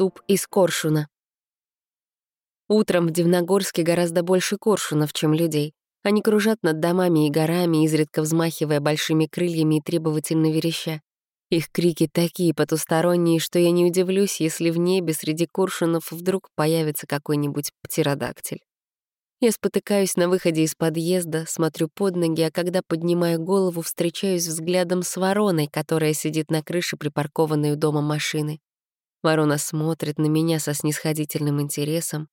суп из коршуна. Утром в Дивногорске гораздо больше коршунов, чем людей. Они кружат над домами и горами, изредка взмахивая большими крыльями и требовательно вереща. Их крики такие потусторонние, что я не удивлюсь, если в небе среди коршунов вдруг появится какой-нибудь птеродактиль. Я спотыкаюсь на выходе из подъезда, смотрю под ноги, а когда поднимаю голову, встречаюсь взглядом с вороной, которая сидит на крыше припаркованной у дома машины. Ворона смотрит на меня со снисходительным интересом.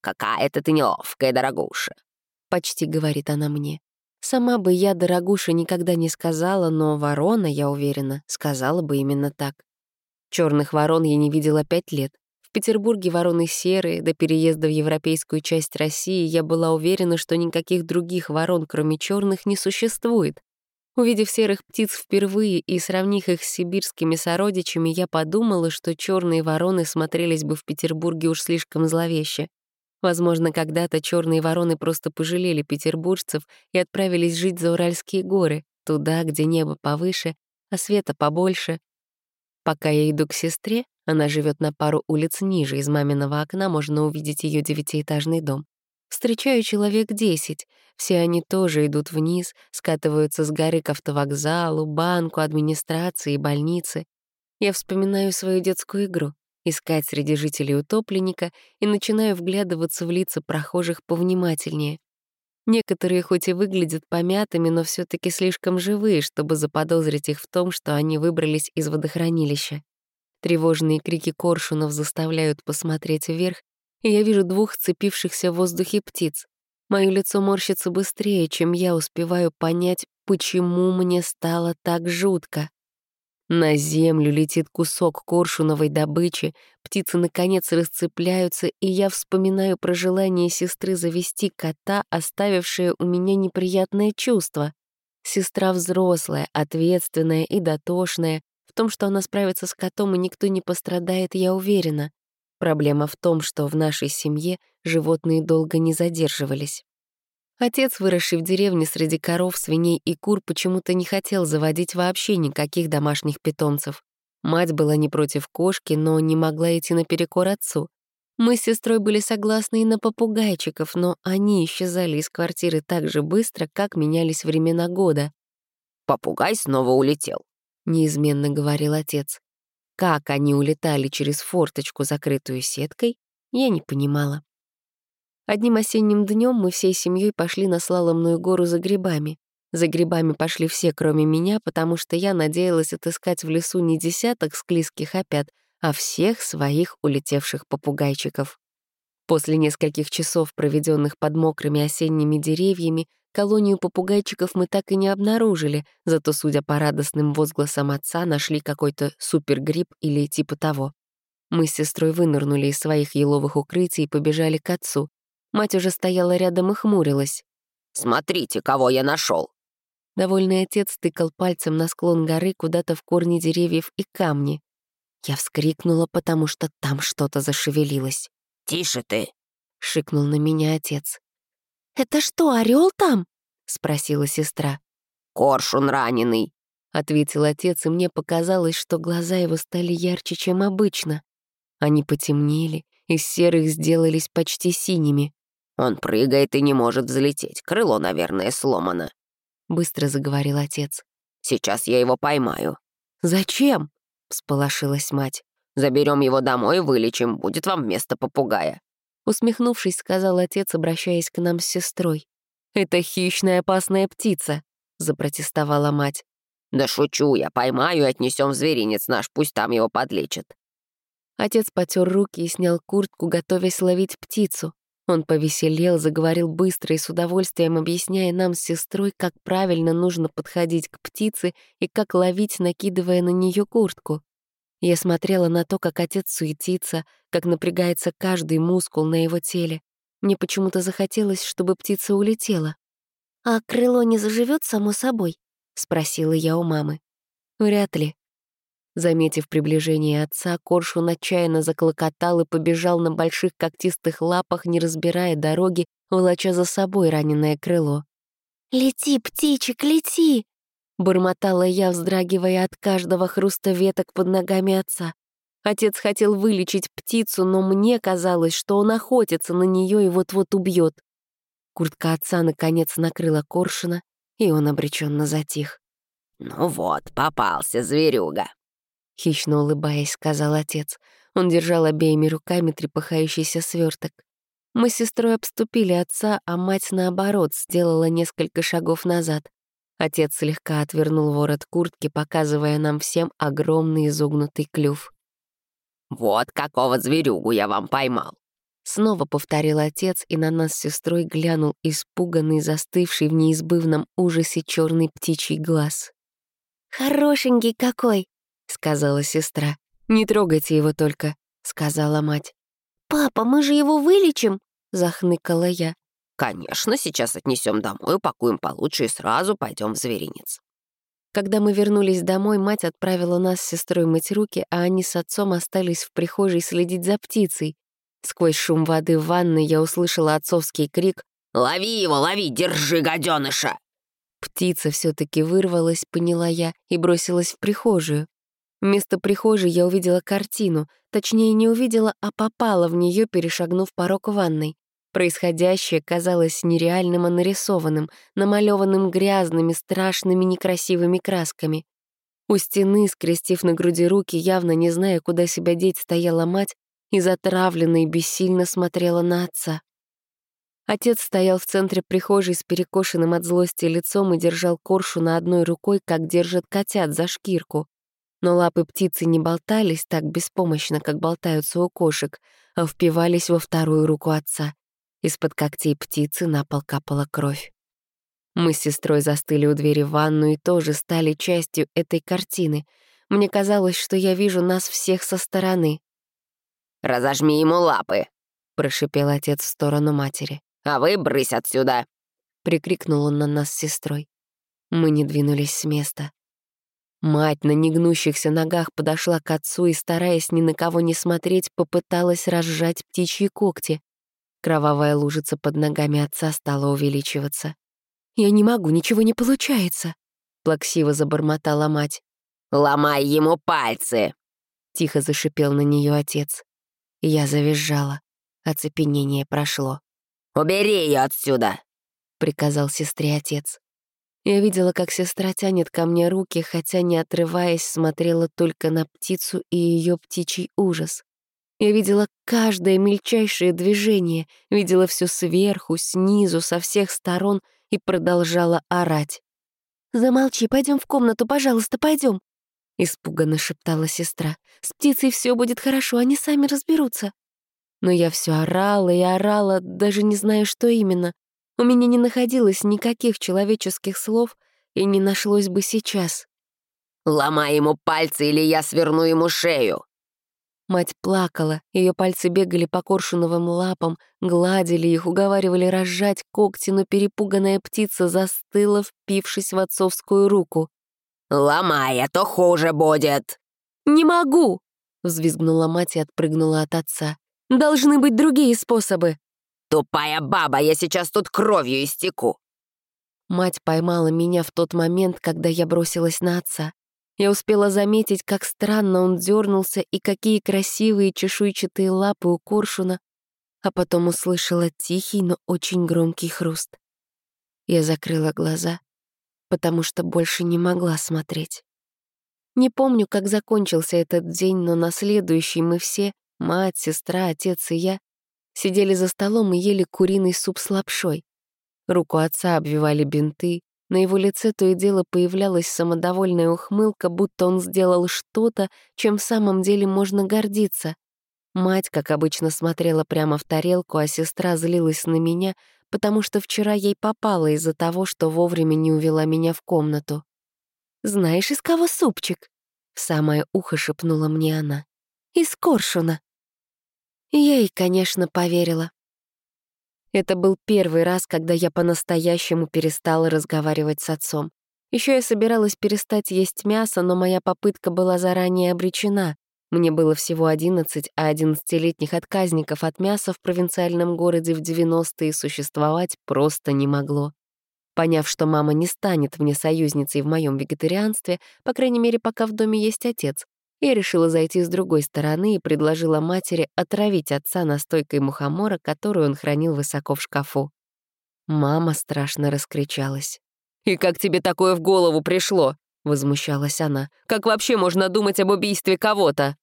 «Какая-то ты неловкая, дорогуша», — почти говорит она мне. Сама бы я, дорогуша, никогда не сказала, но ворона, я уверена, сказала бы именно так. Черных ворон я не видела пять лет. В Петербурге вороны серые, до переезда в европейскую часть России я была уверена, что никаких других ворон, кроме черных, не существует. Увидев серых птиц впервые и сравнив их с сибирскими сородичами, я подумала, что черные вороны смотрелись бы в Петербурге уж слишком зловеще. Возможно, когда-то черные вороны просто пожалели петербуржцев и отправились жить за Уральские горы, туда, где небо повыше, а света побольше. Пока я иду к сестре, она живет на пару улиц ниже, из маминого окна можно увидеть ее девятиэтажный дом. Встречаю человек десять. Все они тоже идут вниз, скатываются с горы к автовокзалу, банку, администрации больнице. Я вспоминаю свою детскую игру — искать среди жителей утопленника и начинаю вглядываться в лица прохожих повнимательнее. Некоторые хоть и выглядят помятыми, но все таки слишком живые, чтобы заподозрить их в том, что они выбрались из водохранилища. Тревожные крики коршунов заставляют посмотреть вверх, и я вижу двух цепившихся в воздухе птиц. Моё лицо морщится быстрее, чем я успеваю понять, почему мне стало так жутко. На землю летит кусок коршуновой добычи, птицы наконец расцепляются, и я вспоминаю про желание сестры завести кота, оставившее у меня неприятное чувство. Сестра взрослая, ответственная и дотошная, в том, что она справится с котом и никто не пострадает, я уверена. Проблема в том, что в нашей семье животные долго не задерживались. Отец, выросший в деревне среди коров, свиней и кур, почему-то не хотел заводить вообще никаких домашних питомцев. Мать была не против кошки, но не могла идти наперекор отцу. Мы с сестрой были согласны и на попугайчиков, но они исчезали из квартиры так же быстро, как менялись времена года. «Попугай снова улетел», — неизменно говорил отец. Как они улетали через форточку, закрытую сеткой, я не понимала. Одним осенним днем мы всей семьей пошли на слаломную гору за грибами. За грибами пошли все, кроме меня, потому что я надеялась отыскать в лесу не десяток склизких опят, а всех своих улетевших попугайчиков. После нескольких часов, проведенных под мокрыми осенними деревьями, Колонию попугайчиков мы так и не обнаружили, зато, судя по радостным возгласам отца, нашли какой-то супергриб или типа того. Мы с сестрой вынырнули из своих еловых укрытий и побежали к отцу. Мать уже стояла рядом и хмурилась. «Смотрите, кого я нашел! Довольный отец тыкал пальцем на склон горы куда-то в корни деревьев и камни. Я вскрикнула, потому что там что-то зашевелилось. «Тише ты!» — шикнул на меня отец. «Это что, орел там?» — спросила сестра. «Коршун раненый», — ответил отец, и мне показалось, что глаза его стали ярче, чем обычно. Они потемнели, из серых сделались почти синими. «Он прыгает и не может взлететь. Крыло, наверное, сломано», — быстро заговорил отец. «Сейчас я его поймаю». «Зачем?» — всполошилась мать. Заберем его домой и вылечим. Будет вам вместо попугая». Усмехнувшись, сказал отец, обращаясь к нам с сестрой. «Это хищная опасная птица», — запротестовала мать. «Да шучу я, поймаю и отнесем в зверинец наш, пусть там его подлечат». Отец потер руки и снял куртку, готовясь ловить птицу. Он повеселел, заговорил быстро и с удовольствием, объясняя нам с сестрой, как правильно нужно подходить к птице и как ловить, накидывая на нее куртку. Я смотрела на то, как отец суетится, как напрягается каждый мускул на его теле. Мне почему-то захотелось, чтобы птица улетела. «А крыло не заживет само собой?» — спросила я у мамы. «Вряд ли». Заметив приближение отца, коршун отчаянно заклокотал и побежал на больших когтистых лапах, не разбирая дороги, волоча за собой раненое крыло. «Лети, птичек, лети!» Бормотала я, вздрагивая от каждого хруста веток под ногами отца. Отец хотел вылечить птицу, но мне казалось, что он охотится на нее и вот-вот убьет. Куртка отца наконец накрыла коршуна, и он обреченно затих. «Ну вот, попался зверюга», — хищно улыбаясь, сказал отец. Он держал обеими руками трепыхающийся сверток. Мы с сестрой обступили отца, а мать, наоборот, сделала несколько шагов назад. Отец слегка отвернул ворот куртки, показывая нам всем огромный изогнутый клюв. «Вот какого зверюгу я вам поймал!» Снова повторил отец и на нас с сестрой глянул испуганный, застывший в неизбывном ужасе черный птичий глаз. «Хорошенький какой!» — сказала сестра. «Не трогайте его только», — сказала мать. «Папа, мы же его вылечим!» — захныкала я. «Конечно, сейчас отнесем домой, упакуем получше и сразу пойдем в зверинец». Когда мы вернулись домой, мать отправила нас с сестрой мыть руки, а они с отцом остались в прихожей следить за птицей. Сквозь шум воды в ванной я услышала отцовский крик «Лови его, лови, держи, гаденыша!» Птица все таки вырвалась, поняла я, и бросилась в прихожую. Вместо прихожей я увидела картину, точнее, не увидела, а попала в нее, перешагнув порог ванной. Происходящее казалось нереальным, а нарисованным, намалеванным грязными, страшными, некрасивыми красками. У стены, скрестив на груди руки, явно не зная, куда себя деть, стояла мать и затравленно и бессильно смотрела на отца. Отец стоял в центре прихожей с перекошенным от злости лицом и держал коршу на одной рукой, как держат котят за шкирку. Но лапы птицы не болтались так беспомощно, как болтаются у кошек, а впивались во вторую руку отца. Из-под когтей птицы на пол капала кровь. Мы с сестрой застыли у двери в ванну и тоже стали частью этой картины. Мне казалось, что я вижу нас всех со стороны. «Разожми ему лапы!» — прошипел отец в сторону матери. «А вы брысь отсюда!» — прикрикнул он на нас с сестрой. Мы не двинулись с места. Мать на негнущихся ногах подошла к отцу и, стараясь ни на кого не смотреть, попыталась разжать птичьи когти. Кровавая лужица под ногами отца стала увеличиваться. «Я не могу, ничего не получается», — плаксиво забормотала мать. «Ломай ему пальцы!» — тихо зашипел на нее отец. Я завизжала. Оцепенение прошло. «Убери ее отсюда!» — приказал сестре отец. Я видела, как сестра тянет ко мне руки, хотя, не отрываясь, смотрела только на птицу и ее птичий ужас. Я видела каждое мельчайшее движение, видела все сверху, снизу, со всех сторон и продолжала орать. «Замолчи, пойдем в комнату, пожалуйста, пойдем. Испуганно шептала сестра. «С птицей все будет хорошо, они сами разберутся». Но я все орала и орала, даже не зная, что именно. У меня не находилось никаких человеческих слов, и не нашлось бы сейчас. «Ломай ему пальцы, или я сверну ему шею!» Мать плакала, ее пальцы бегали по коршуновым лапам, гладили их, уговаривали разжать когти, но перепуганная птица застыла, впившись в отцовскую руку. «Ломай, а то хуже будет!» «Не могу!» — взвизгнула мать и отпрыгнула от отца. «Должны быть другие способы!» «Тупая баба, я сейчас тут кровью истеку!» Мать поймала меня в тот момент, когда я бросилась на отца. Я успела заметить, как странно он дернулся и какие красивые чешуйчатые лапы у коршуна, а потом услышала тихий, но очень громкий хруст. Я закрыла глаза, потому что больше не могла смотреть. Не помню, как закончился этот день, но на следующий мы все, мать, сестра, отец и я, Сидели за столом и ели куриный суп с лапшой. Руку отца обвивали бинты, на его лице то и дело появлялась самодовольная ухмылка, будто он сделал что-то, чем в самом деле можно гордиться. Мать, как обычно, смотрела прямо в тарелку, а сестра злилась на меня, потому что вчера ей попало из-за того, что вовремя не увела меня в комнату. «Знаешь, из кого супчик?» — в самое ухо шепнула мне она. «Из коршуна». Я ей, конечно, поверила. Это был первый раз, когда я по-настоящему перестала разговаривать с отцом. Еще я собиралась перестать есть мясо, но моя попытка была заранее обречена. Мне было всего 11, а одиннадцатилетних отказников от мяса в провинциальном городе в 90-е существовать просто не могло. Поняв, что мама не станет мне союзницей в моем вегетарианстве, по крайней мере, пока в доме есть отец, я решила зайти с другой стороны и предложила матери отравить отца настойкой мухомора, которую он хранил высоко в шкафу. Мама страшно раскричалась. «И как тебе такое в голову пришло?» — возмущалась она. «Как вообще можно думать об убийстве кого-то?»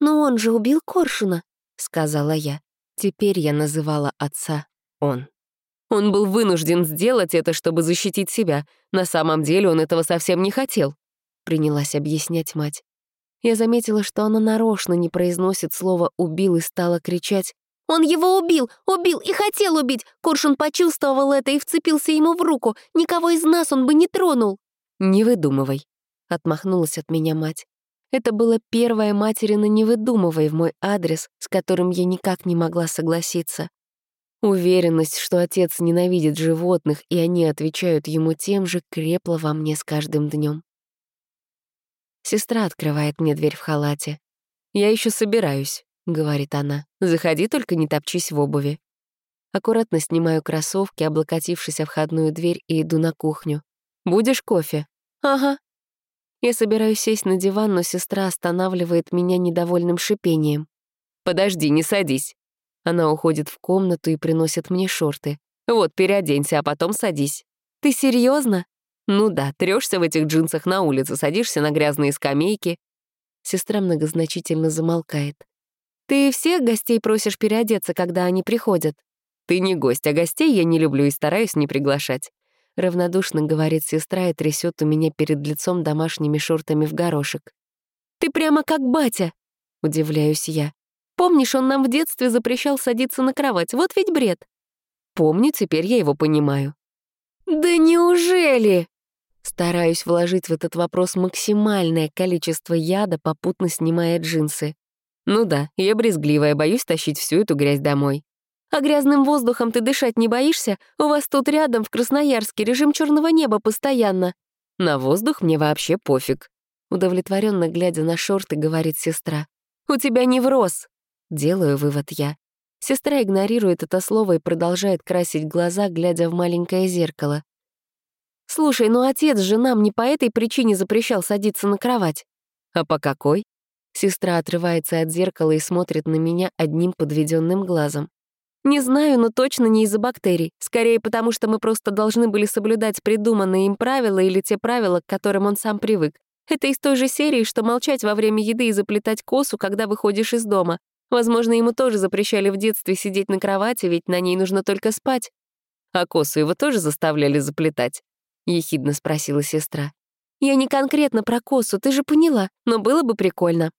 «Но он же убил Коршуна», — сказала я. Теперь я называла отца он. Он был вынужден сделать это, чтобы защитить себя. На самом деле он этого совсем не хотел, — принялась объяснять мать. Я заметила, что она нарочно не произносит слово «убил» и стала кричать «Он его убил! Убил и хотел убить! Коршун почувствовал это и вцепился ему в руку. Никого из нас он бы не тронул!» «Не выдумывай», — отмахнулась от меня мать. Это было первое материно «не выдумывай» в мой адрес, с которым я никак не могла согласиться. Уверенность, что отец ненавидит животных, и они отвечают ему тем же, крепла во мне с каждым днем. Сестра открывает мне дверь в халате. «Я еще собираюсь», — говорит она. «Заходи, только не топчись в обуви». Аккуратно снимаю кроссовки, облокотившись о входную дверь, и иду на кухню. «Будешь кофе?» «Ага». Я собираюсь сесть на диван, но сестра останавливает меня недовольным шипением. «Подожди, не садись». Она уходит в комнату и приносит мне шорты. «Вот, переоденься, а потом садись». «Ты серьезно? «Ну да, трешься в этих джинсах на улице, садишься на грязные скамейки». Сестра многозначительно замолкает. «Ты всех гостей просишь переодеться, когда они приходят?» «Ты не гость, а гостей я не люблю и стараюсь не приглашать». Равнодушно говорит сестра и трясет у меня перед лицом домашними шортами в горошек. «Ты прямо как батя!» — удивляюсь я. Помнишь, он нам в детстве запрещал садиться на кровать? Вот ведь бред. Помню, теперь я его понимаю. Да неужели? Стараюсь вложить в этот вопрос максимальное количество яда, попутно снимая джинсы. Ну да, я брезгливая, боюсь тащить всю эту грязь домой. А грязным воздухом ты дышать не боишься? У вас тут рядом, в Красноярске, режим черного неба постоянно. На воздух мне вообще пофиг. Удовлетворенно глядя на шорты, говорит сестра. У тебя невроз. Делаю вывод я. Сестра игнорирует это слово и продолжает красить глаза, глядя в маленькое зеркало. «Слушай, ну отец же нам не по этой причине запрещал садиться на кровать». «А по какой?» Сестра отрывается от зеркала и смотрит на меня одним подведенным глазом. «Не знаю, но точно не из-за бактерий. Скорее потому, что мы просто должны были соблюдать придуманные им правила или те правила, к которым он сам привык. Это из той же серии, что молчать во время еды и заплетать косу, когда выходишь из дома. Возможно, ему тоже запрещали в детстве сидеть на кровати, ведь на ней нужно только спать. А косу его тоже заставляли заплетать? Ехидно спросила сестра. Я не конкретно про косу, ты же поняла, но было бы прикольно.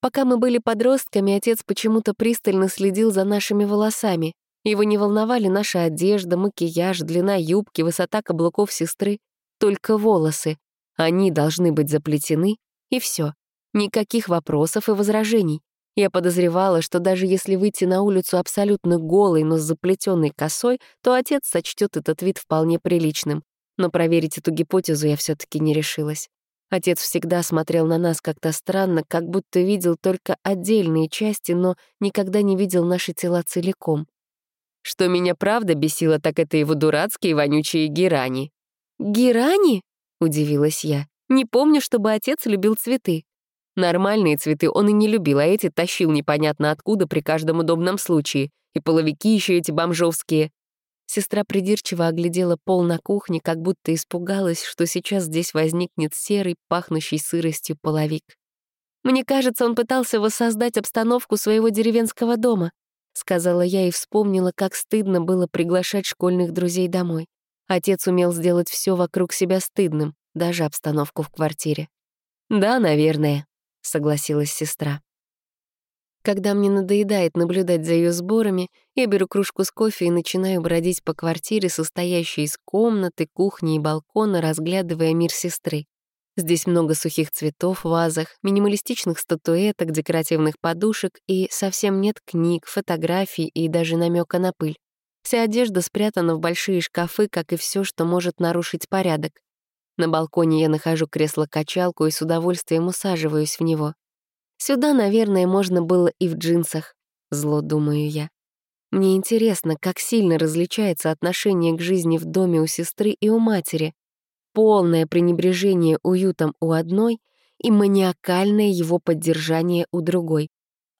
Пока мы были подростками, отец почему-то пристально следил за нашими волосами. Его не волновали наша одежда, макияж, длина юбки, высота каблуков сестры. Только волосы. Они должны быть заплетены, и все. Никаких вопросов и возражений. Я подозревала, что даже если выйти на улицу абсолютно голой, но с заплетенной косой, то отец сочтет этот вид вполне приличным. Но проверить эту гипотезу я все таки не решилась. Отец всегда смотрел на нас как-то странно, как будто видел только отдельные части, но никогда не видел наши тела целиком. Что меня правда бесило, так это его дурацкие вонючие герани. «Герани?» — удивилась я. «Не помню, чтобы отец любил цветы». Нормальные цветы он и не любил, а эти тащил непонятно откуда при каждом удобном случае. И половики еще эти бомжовские. Сестра придирчиво оглядела пол на кухне, как будто испугалась, что сейчас здесь возникнет серый, пахнущий сыростью половик. «Мне кажется, он пытался воссоздать обстановку своего деревенского дома», — сказала я и вспомнила, как стыдно было приглашать школьных друзей домой. Отец умел сделать все вокруг себя стыдным, даже обстановку в квартире. «Да, наверное», согласилась сестра. Когда мне надоедает наблюдать за ее сборами, я беру кружку с кофе и начинаю бродить по квартире, состоящей из комнаты, кухни и балкона, разглядывая мир сестры. Здесь много сухих цветов в вазах, минималистичных статуэток, декоративных подушек и совсем нет книг, фотографий и даже намека на пыль. Вся одежда спрятана в большие шкафы, как и все, что может нарушить порядок. На балконе я нахожу кресло-качалку и с удовольствием усаживаюсь в него. Сюда, наверное, можно было и в джинсах. Зло думаю я. Мне интересно, как сильно различается отношение к жизни в доме у сестры и у матери. Полное пренебрежение уютом у одной и маниакальное его поддержание у другой.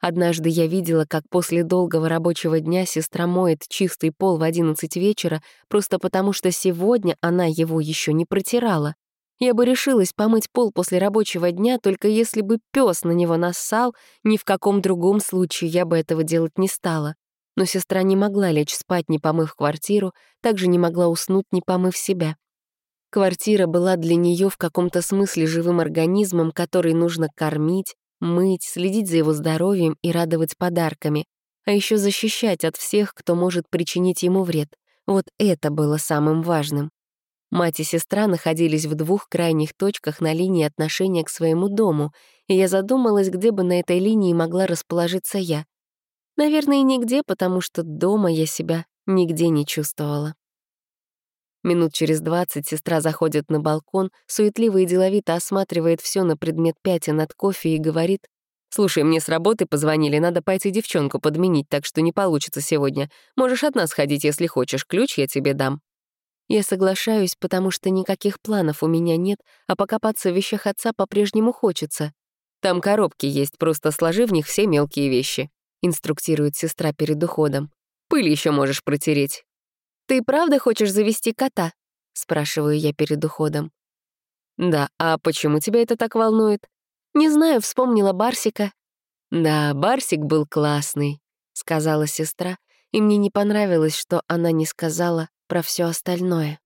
Однажды я видела, как после долгого рабочего дня сестра моет чистый пол в 11 вечера, просто потому что сегодня она его еще не протирала. Я бы решилась помыть пол после рабочего дня, только если бы пес на него нассал, ни в каком другом случае я бы этого делать не стала. Но сестра не могла лечь спать, не помыв квартиру, также не могла уснуть, не помыв себя. Квартира была для нее в каком-то смысле живым организмом, который нужно кормить, мыть, следить за его здоровьем и радовать подарками, а еще защищать от всех, кто может причинить ему вред. Вот это было самым важным. Мать и сестра находились в двух крайних точках на линии отношения к своему дому, и я задумалась, где бы на этой линии могла расположиться я. Наверное, нигде, потому что дома я себя нигде не чувствовала. Минут через двадцать сестра заходит на балкон, суетливо и деловито осматривает все на предмет пятен от кофе и говорит, «Слушай, мне с работы позвонили, надо пойти девчонку подменить, так что не получится сегодня. Можешь от нас ходить, если хочешь, ключ я тебе дам». Я соглашаюсь, потому что никаких планов у меня нет, а покопаться в вещах отца по-прежнему хочется. «Там коробки есть, просто сложи в них все мелкие вещи», — инструктирует сестра перед уходом. «Пыль еще можешь протереть. «Ты правда хочешь завести кота?» — спрашиваю я перед уходом. «Да, а почему тебя это так волнует?» «Не знаю, вспомнила Барсика». «Да, Барсик был классный», — сказала сестра, и мне не понравилось, что она не сказала про все остальное.